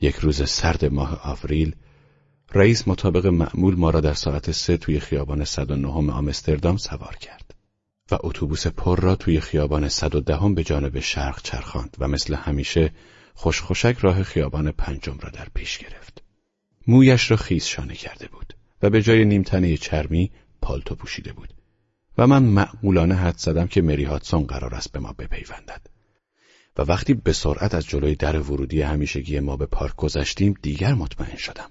یک روز سرد ماه آوریل رئیس مطابق معمول ما را در ساعت سه توی خیابان 109 آمستردام سوار کرد و اتوبوس پر را توی خیابان 110 به جانب شرق چرخاند و مثل همیشه خوشخوشک راه خیابان پنجم را در پیش گرفت. مویش را خیز شانه کرده بود و به جای نیمتنه چرمی پالتو پوشیده بود و من معمولانه حد زدم که مری هاتسون قرار است به ما بپیوندد. و وقتی به سرعت از جلوی در ورودی همیشگی ما به پارک گذشتیم دیگر مطمئن شدم.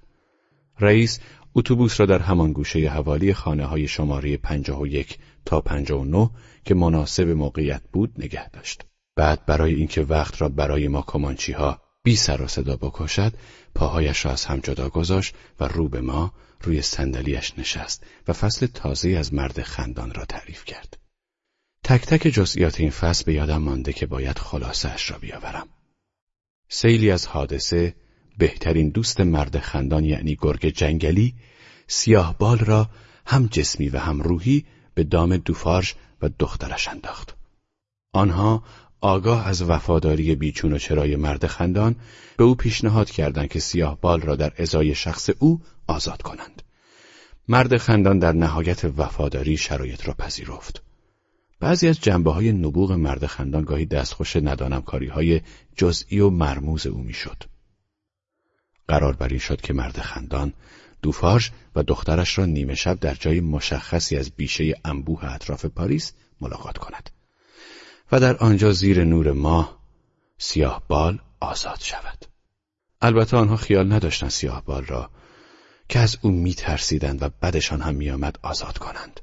رئیس اتوبوس را در همان گوشه حوالی خانه های شماره 51 تا 59 که مناسب موقعیت بود نگه داشت. بعد برای اینکه وقت را برای ما کمانچی ها بی سر و صدا بکشد پاهایش را از هم جدا گذاشت و رو به ما روی صندلیاش نشست و فصل تازه از مرد خندان را تعریف کرد. تک تک جزئیات این فصل به یادم مانده که باید خلاصش را بیاورم. سیلی از حادثه بهترین دوست مرد خندان یعنی گرگ جنگلی سیاه بال را هم جسمی و هم روحی به دام دوفارژ و دخترش انداخت. آنها آگاه از وفاداری بیچون و چرای مرد خندان به او پیشنهاد کردند که سیاه بال را در ازای شخص او آزاد کنند. مرد خندان در نهایت وفاداری شرایط را پذیرفت. بعضی از جنبه های نبوغ مرد خندان گاهی دستخوش ندانم کاری های جزئی و مرموز او می‌شد. قرار بر این شد که مرد خندان دوفارژ و دخترش را نیمه شب در جای مشخصی از بیشه انبوه اطراف پاریس ملاقات کند و در آنجا زیر نور ماه سیاه بال آزاد شود. البته آنها خیال نداشتند سیاه بال را که از او میترسیدند و بدشان هم میآمد آزاد کنند.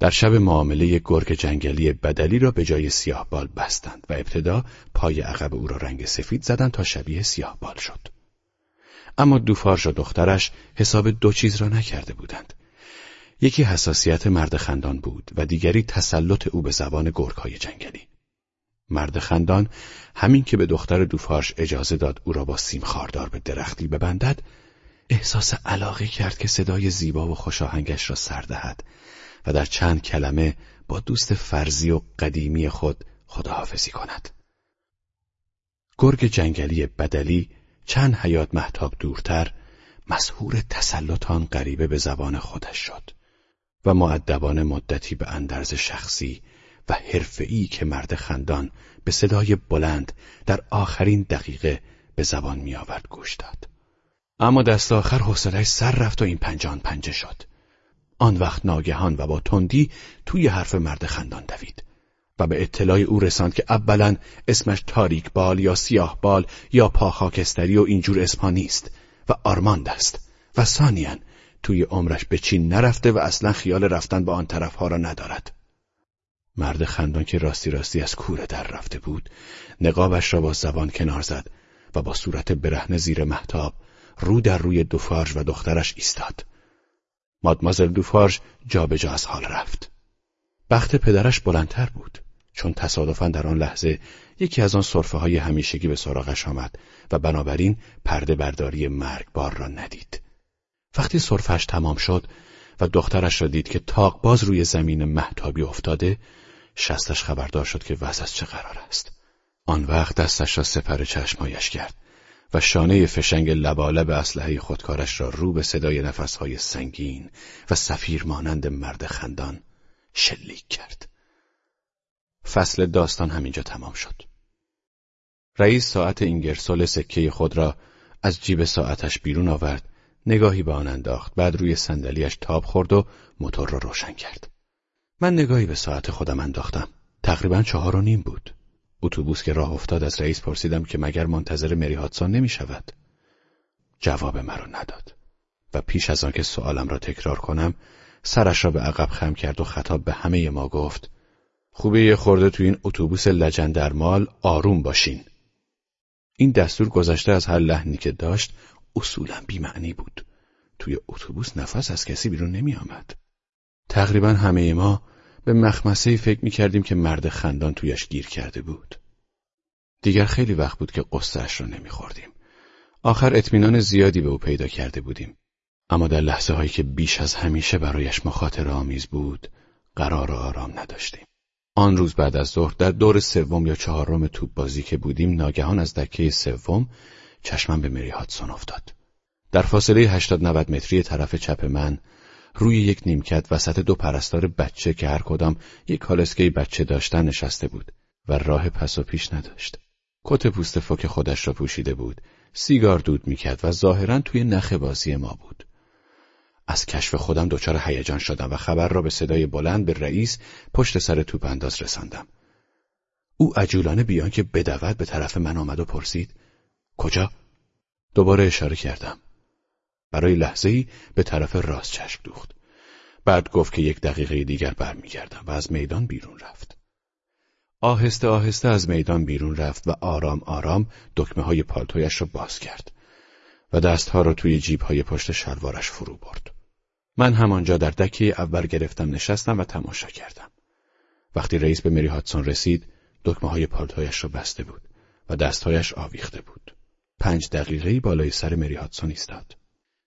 در شب معامله گرگ جنگلی بدلی را به جای سیاه بال بستند و ابتدا پای عقب او را رنگ سفید زدند تا شبیه سیاه بال شد. اما دوفارژ و دخترش حساب دو چیز را نکرده بودند. یکی حساسیت مرد خندان بود و دیگری تسلط او به زبان گرگهای جنگلی. مرد خندان همین که به دختر دوفارش اجازه داد او را با سیم خاردار به درختی ببندد احساس علاقه کرد که صدای زیبا و خوشاهنگش را سر دهد و در چند کلمه با دوست فرزی و قدیمی خود خداحافظی کند. گرگ جنگلی بدلی چند حیات محتاب دورتر مسهور تسلطان غریبه به زبان خودش شد و معدبان مدتی به اندرز شخصی و حرفه‌ای که مرد خندان به صدای بلند در آخرین دقیقه به زبان می آورد گوش داد. اما دست آخر حوصله‌اش سر رفت و این پنجان پنجه شد. آن وقت ناگهان و با تندی توی حرف مرد خندان دوید و به اطلاع او رساند که اولا اسمش تاریک بال یا سیاه بال یا پاخاکستری و اینجور اسمها نیست و آرماند است و ثانیا توی عمرش به چین نرفته و اصلا خیال رفتن به آن طرفها را ندارد. مرد خندان که راستی راستی از کوره در رفته بود نقابش را با زبان کنار زد و با صورت برهنه زیر محتاب رو در روی دوفارژ و دخترش ایستاد. مادمازل دوفارژ جابجا از حال رفت. بخت پدرش بلندتر بود چون تصادفا در آن لحظه یکی از آن صرفه های همیشگی به سراغش آمد و بنابراین پرده برداری مرگبار را ندید. وقتی صرفش تمام شد و دخترش را دید که تاق باز روی زمین محتابی افتاده شستش خبردار شد که وضع از چه قرار است. آن وقت دستش را سپر چشمایش کرد و شانه فشنگ لبالب اسلحه خودکارش را رو به صدای نفسهای سنگین و سفیر مانند مرد خندان شلیک کرد. فصل داستان همینجا تمام شد. رئیس ساعت اینگرسول سکه خود را از جیب ساعتش بیرون آورد نگاهی به آن انداخت بعد روی صندلیاش تاب خورد و موتور را روشن کرد من نگاهی به ساعت خودم انداختم تقریبا چهار و نیم بود اتوبوس که راه افتاد از رئیس پرسیدم که مگر منتظر مری هاتسون نمی شود جواب مرا نداد و پیش از آنکه سوالم را تکرار کنم سرش را به عقب خم کرد و خطاب به همه ما گفت خوبه یه خورده تو این اتوبوس لجندرمال آروم باشین. این دستور گذشته از هر لحنی که داشت اصولا بیمعنی بود. توی اتوبوس نفس از کسی بیرون نمی آمد. تقریبا همه ما به مخمسه فکر می کردیم که مرد خندان تویش گیر کرده بود. دیگر خیلی وقت بود که قصهش را نمی خوردیم. آخر اطمینان زیادی به او پیدا کرده بودیم. اما در لحظه هایی که بیش از همیشه برایش مخاطر آمیز بود قرار و آرام نداشتیم. آن روز بعد از ظهر در دور سوم یا چهارم توپ بازی که بودیم ناگهان از دکه سوم چشمم به مری هاتسون افتاد. در فاصله 80 90 متری طرف چپ من روی یک نیمکت وسط دو پرستار بچه که هر کدام یک کالسکه بچه داشتن نشسته بود و راه پس و پیش نداشت. کت پوست فوک خودش را پوشیده بود، سیگار دود می‌کرد و ظاهرا توی نخ بازی ما بود. از کشف خودم دچار هیجان شدم و خبر را به صدای بلند به رئیس پشت سر توپ انداز رساندم. او عجولانه بیان که بدود به طرف من آمد و پرسید کجا؟ دوباره اشاره کردم. برای لحظه ای به طرف راست چشم دوخت. بعد گفت که یک دقیقه دیگر برمیگردم و از میدان بیرون رفت. آهسته آهسته از میدان بیرون رفت و آرام آرام دکمه های پالتویش را باز کرد و دستها را توی جیب های پشت شلوارش فرو برد. من همانجا در دکه اول گرفتم نشستم و تماشا کردم. وقتی رئیس به مری هاتسون رسید، دکمه های پالتویش را بسته بود و دستهایش آویخته بود. پنج دقیقه بالای سر مری هاتسون ایستاد.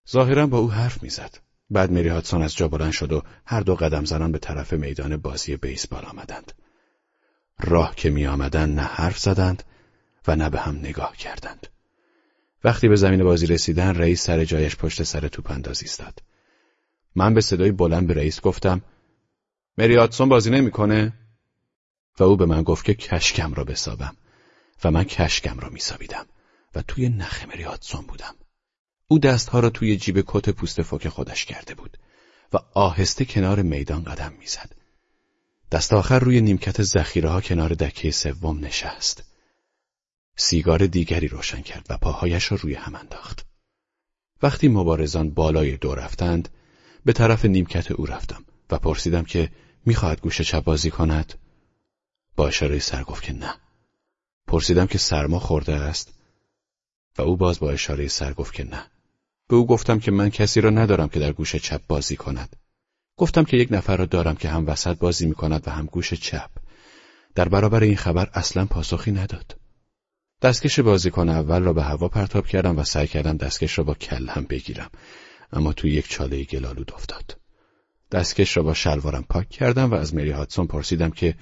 ظاهرا با او حرف می‌زد. بعد مری هاتسون از جا بلند شد و هر دو قدم زنان به طرف میدان بازی بیسبال آمدند. راه که می آمدن نه حرف زدند و نه به هم نگاه کردند. وقتی به زمین بازی رسیدن رئیس سر جایش پشت سر توپ انداز ایستاد. من به صدای بلند به رئیس گفتم مری هاتسون بازی نمی‌کنه و او به من گفت که کشکم را بسابم و من کشکم را میسابیدم و توی نخ مری هاتسون بودم. او دستها را توی جیب کت پوست فوک خودش کرده بود و آهسته کنار میدان قدم می‌زد. دست آخر روی نیمکت زخیره ها کنار دکه سوم نشست. سیگار دیگری روشن کرد و پاهایش را روی هم انداخت. وقتی مبارزان بالای دو رفتند، به طرف نیمکت او رفتم و پرسیدم که می‌خواهد گوش چپ بازی کند؟ با اشاره سر گفت که نه. پرسیدم که سرما خورده است و او باز با اشاره سر گفت که نه. به او گفتم که من کسی را ندارم که در گوش چپ بازی کند. گفتم که یک نفر را دارم که هم وسط بازی می کند و هم گوش چپ. در برابر این خبر اصلا پاسخی نداد. دستکش بازیکن اول را به هوا پرتاب کردم و سعی کردم دستکش را با کلم بگیرم اما توی یک چاله گلالود افتاد. دستکش را با شلوارم پاک کردم و از مری هاتسون پرسیدم که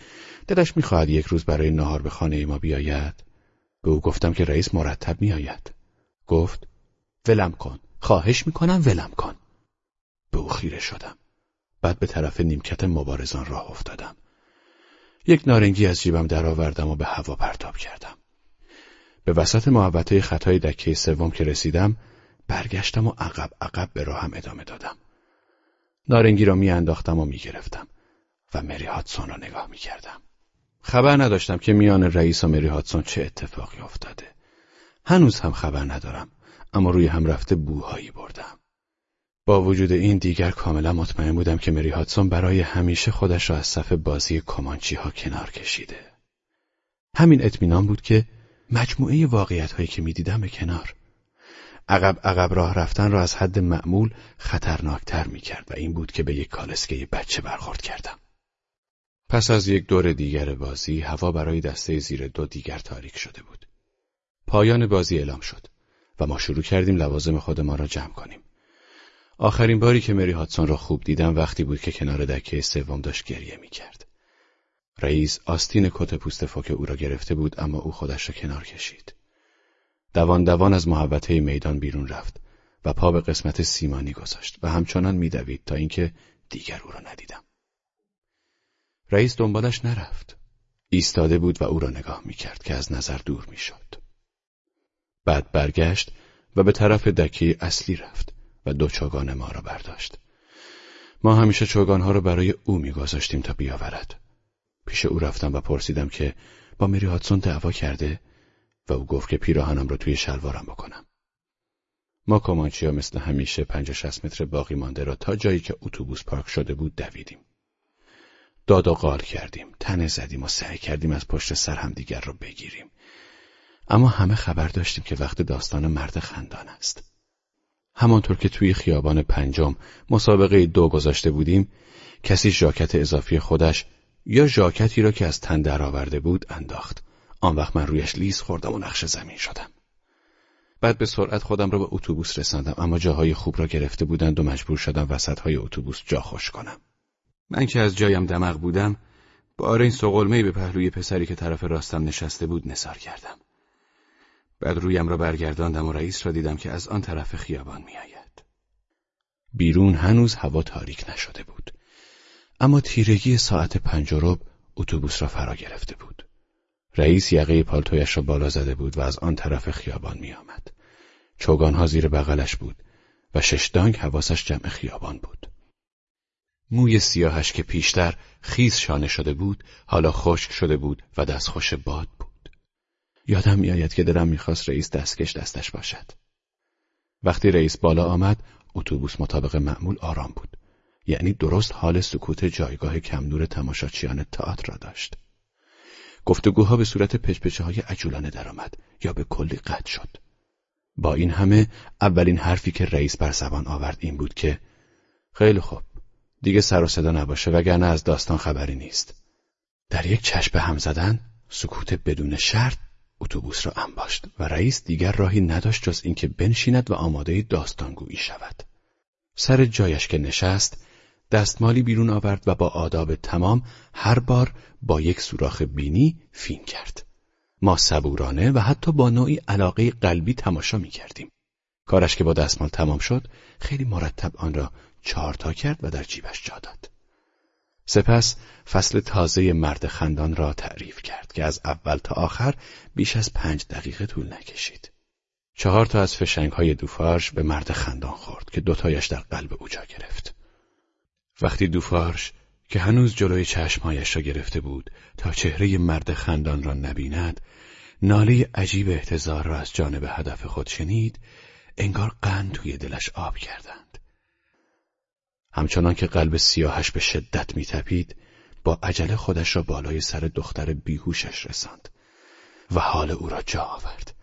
دلش می‌خواهد یک روز برای نهار به خانه ما بیاید. به او گفتم که رئیس مرتب میآید. گفت ولم کن. خواهش می‌کنم ولم کن. به او خیره شدم. بعد به طرف نیمکت مبارزان راه افتادم. یک نارنگی از جیبم درآوردم و به هوا پرتاب کردم. به وسط محوطه خطای دکه سوم که رسیدم برگشتم و عقب عقب به راهم ادامه دادم. نارنگی را میانداختم و می‌گرفتم و مری هاتسون را نگاه می‌کردم. خبر نداشتم که میان رئیس و مری هاتسون چه اتفاقی افتاده. هنوز هم خبر ندارم اما روی هم رفته بوهایی بردم. با وجود این دیگر کاملا مطمئن بودم که مری هاتسون برای همیشه خودش را از صف بازی کمانچی ها کنار کشیده. همین اطمینان بود که مجموعه واقعیت هایی که می‌دیدم به کنار. عقب عقب راه رفتن را از حد معمول خطرناکتر می کرد و این بود که به یک کالسکه بچه برخورد کردم. پس از یک دور دیگر بازی هوا برای دسته زیر دو دیگر تاریک شده بود. پایان بازی اعلام شد و ما شروع کردیم لوازم خودمان را جمع کنیم. آخرین باری که مری هاتسون را خوب دیدم وقتی بود که کنار دکه سوم داشت گریه می کرد. رئیس آستین کت پوست فوک او را گرفته بود اما او خودش را کنار کشید. دوان دوان از محوطه میدان بیرون رفت و پا به قسمت سیمانی گذاشت و همچنان میدوید تا اینکه دیگر او را ندیدم. رئیس دنبالش نرفت. ایستاده بود و او را نگاه می‌کرد که از نظر دور می‌شد. بعد برگشت و به طرف دکه اصلی رفت و دو چوگان ما را برداشت. ما همیشه چوگانها را برای او میگذاشتیم تا بیاورد. پیش او رفتم و پرسیدم که با میری هاتسون دعوا کرده و او گفت که پیراهنم را توی شلوارم بکنم. ما کمانچیا مثل همیشه پنج و شست متر باقی مانده را تا جایی که اتوبوس پارک شده بود دویدیم. داد و قال کردیم، تنه زدیم و سعی کردیم از پشت سر هم دیگر را بگیریم. اما همه خبر داشتیم که وقت داستان مرد خندان است. همانطور که توی خیابان پنجم مسابقه دو گذاشته بودیم، کسی ژاکت اضافی خودش یا ژاکتی را که از تن درآورده بود انداخت. آن وقت من رویش لیز خوردم و نقش زمین شدم. بعد به سرعت خودم را به اتوبوس رساندم اما جاهای خوب را گرفته بودند و مجبور شدم وسطهای اتوبوس جا خوش کنم. من که از جایم دمق بودم با این سقلمه به پهلوی پسری که طرف راستم نشسته بود نثار کردم. بعد رویم را برگرداندم و رئیس را دیدم که از آن طرف خیابان میآید. بیرون هنوز هوا تاریک نشده بود. اما تیرگی ساعت پنج اتوبوس را فرا گرفته بود. رئیس یقه پالتویش را بالا زده بود و از آن طرف خیابان می آمد. چوگانها زیر بغلش بود و ششدانگ حواسش جمع خیابان بود. موی سیاهش که پیشتر خیز شانه شده بود حالا خشک شده بود و دستخوش باد. یادم میآید که دلم می‌خواست رئیس دستکش دستش باشد. وقتی رئیس بالا آمد اتوبوس مطابق معمول آرام بود. یعنی درست حال سکوت جایگاه کم نور تماشاچیان تئاتر را داشت. گفتگوها به صورت پچپچه های عجولانه درآمد یا به کلی قطع شد. با این همه اولین حرفی که رئیس بر زبان آورد این بود که خیلی خوب دیگه سر و صدا نباشه وگرنه از داستان خبری نیست. در یک چشم هم زدن سکوت بدون شرط اتوبوس را انباشت و رئیس دیگر راهی نداشت جز اینکه بنشیند و آماده داستانگویی شود. سر جایش که نشست دستمالی بیرون آورد و با آداب تمام هر بار با یک سوراخ بینی فین کرد. ما صبورانه و حتی با نوعی علاقه قلبی تماشا می کردیم. کارش که با دستمال تمام شد خیلی مرتب آن را چهارتا کرد و در جیبش جا داد. سپس فصل تازه مرد خندان را تعریف کرد که از اول تا آخر بیش از پنج دقیقه طول نکشید. چهار تا از فشنگ های دوفارش به مرد خندان خورد که دوتایش در قلب او جا گرفت. وقتی دوفارش که هنوز جلوی چشمهایش را گرفته بود تا چهره مرد خندان را نبیند ناله عجیب احتضار را از جانب هدف خود شنید انگار قند توی دلش آب کردند همچنان که قلب سیاهش به شدت میتپید با عجله خودش را بالای سر دختر بیهوشش رساند و حال او را جا آورد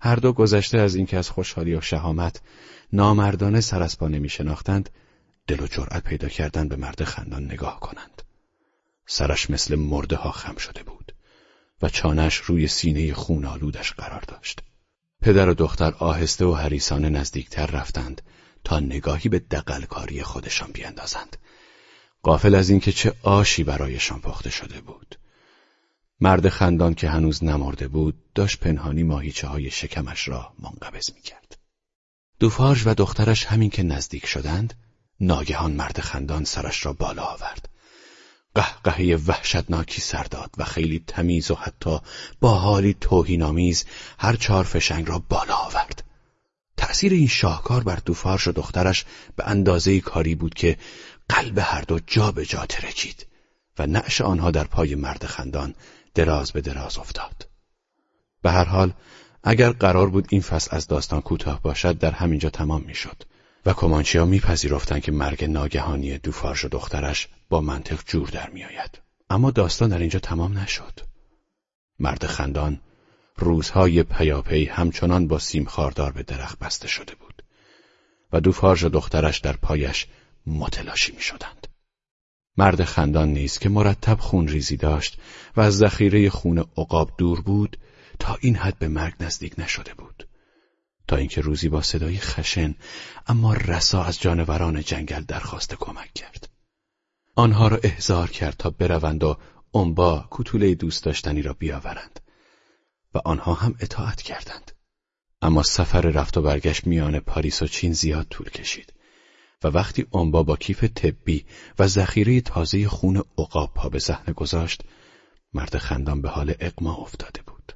هر دو گذشته از اینکه از خوشحالی و شهامت نامردانه سر از پا نمی شناختند دل و جرأت پیدا کردن به مرد خندان نگاه کنند. سرش مثل مرده ها خم شده بود و چانش روی سینه خون آلودش قرار داشت. پدر و دختر آهسته و حریسانه نزدیکتر رفتند تا نگاهی به دقلکاری خودشان بیندازند. قافل از اینکه چه آشی برایشان پخته شده بود. مرد خندان که هنوز نمرده بود داشت پنهانی ماهیچه های شکمش را منقبض می کرد. دوفارج و دخترش همین که نزدیک شدند ناگهان مرد خندان سرش را بالا آورد. قهقهه وحشتناکی سر داد و خیلی تمیز و حتی با حالی توهینآمیز هر چهار فشنگ را بالا آورد. تأثیر این شاهکار بر دوفارش و دخترش به اندازه کاری بود که قلب هر دو جا به جا ترکید و نعش آنها در پای مرد خندان دراز به دراز افتاد. به هر حال اگر قرار بود این فصل از داستان کوتاه باشد در همینجا تمام می‌شد. و کمانچیا میپذیرفتند که مرگ ناگهانی دوفارش و دخترش با منطق جور در میآید اما داستان در اینجا تمام نشد مرد خندان روزهای پیاپی همچنان با سیم خاردار به درخت بسته شده بود و دوفارش و دخترش در پایش متلاشی می شدند. مرد خندان نیست که مرتب خون ریزی داشت و از ذخیره خون عقاب دور بود تا این حد به مرگ نزدیک نشده بود. تا اینکه روزی با صدای خشن اما رسا از جانوران جنگل درخواست کمک کرد. آنها را احضار کرد تا بروند و انبا کتوله دوست داشتنی را بیاورند و آنها هم اطاعت کردند. اما سفر رفت و برگشت میان پاریس و چین زیاد طول کشید و وقتی انبا با کیف طبی و ذخیره تازه خون عقاب پا به صحنه گذاشت مرد خندان به حال اقما افتاده بود.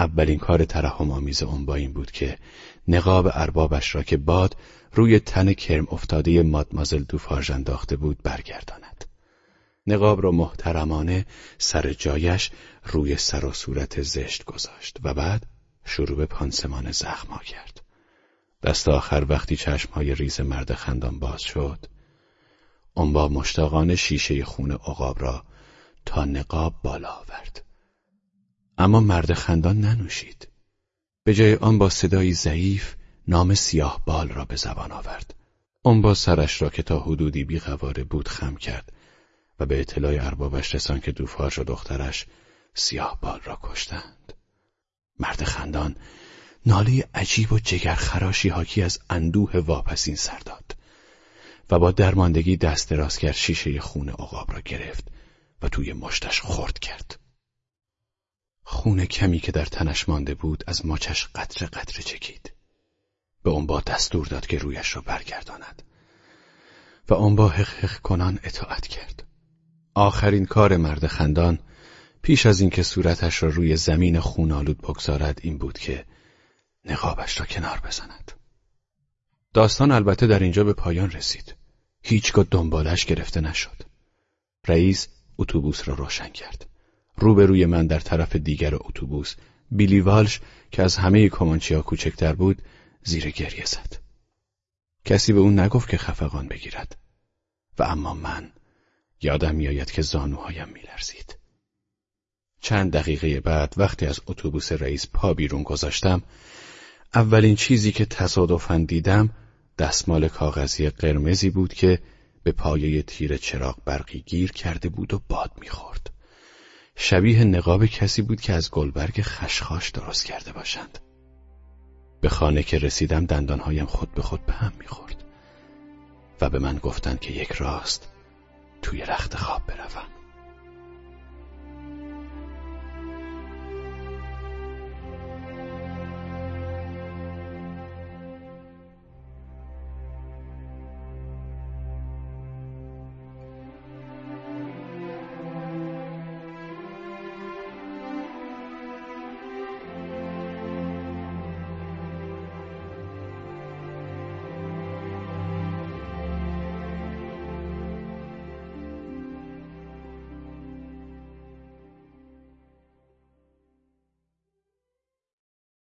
اولین کار ترحم آمیز اون با این بود که نقاب اربابش را که باد روی تن کرم افتاده مادمازل دوفارژ انداخته بود برگرداند. نقاب را محترمانه سر جایش روی سر و صورت زشت گذاشت و بعد شروع به پانسمان زخما کرد. دست آخر وقتی چشمهای ریز مرد خندان باز شد، اون با مشتاقان شیشه خون عقاب را تا نقاب بالا آورد. اما مرد خندان ننوشید. به جای آن با صدایی ضعیف نام سیاه بال را به زبان آورد. آن با سرش را که تا حدودی بیغواره بود خم کرد و به اطلاع اربابش رسان که دوفارش و دخترش سیاه بال را کشتند. مرد خندان ناله عجیب و جگرخراشی حاکی از اندوه واپسین سر داد و با درماندگی دست دراز کرد شیشه خون عقاب را گرفت و توی مشتش خورد کرد. خون کمی که در تنش مانده بود از ماچش قطره قطره چکید. به با دستور داد که رویش را برگرداند و با حق حق کنان اطاعت کرد. آخرین کار مرد خندان پیش از اینکه صورتش را روی زمین خونالود بگذارد این بود که نقابش را کنار بزند. داستان البته در اینجا به پایان رسید. هیچگاه دنبالش گرفته نشد. رئیس اتوبوس را روشن کرد. روبروی من در طرف دیگر اتوبوس بیلی والش که از همه کمانچیا کوچکتر بود زیر گریه زد. کسی به اون نگفت که خفقان بگیرد و اما من یادم میآید که زانوهایم میلرزید. چند دقیقه بعد وقتی از اتوبوس رئیس پا بیرون گذاشتم اولین چیزی که تصادفاً دیدم دستمال کاغذی قرمزی بود که به پایه تیر چراغ برقی گیر کرده بود و باد می‌خورد. شبیه نقاب کسی بود که از گلبرگ خشخاش درست کرده باشند. به خانه که رسیدم دندانهایم خود به خود به هم می‌خورد و به من گفتند که یک راست توی رخت خواب بروم.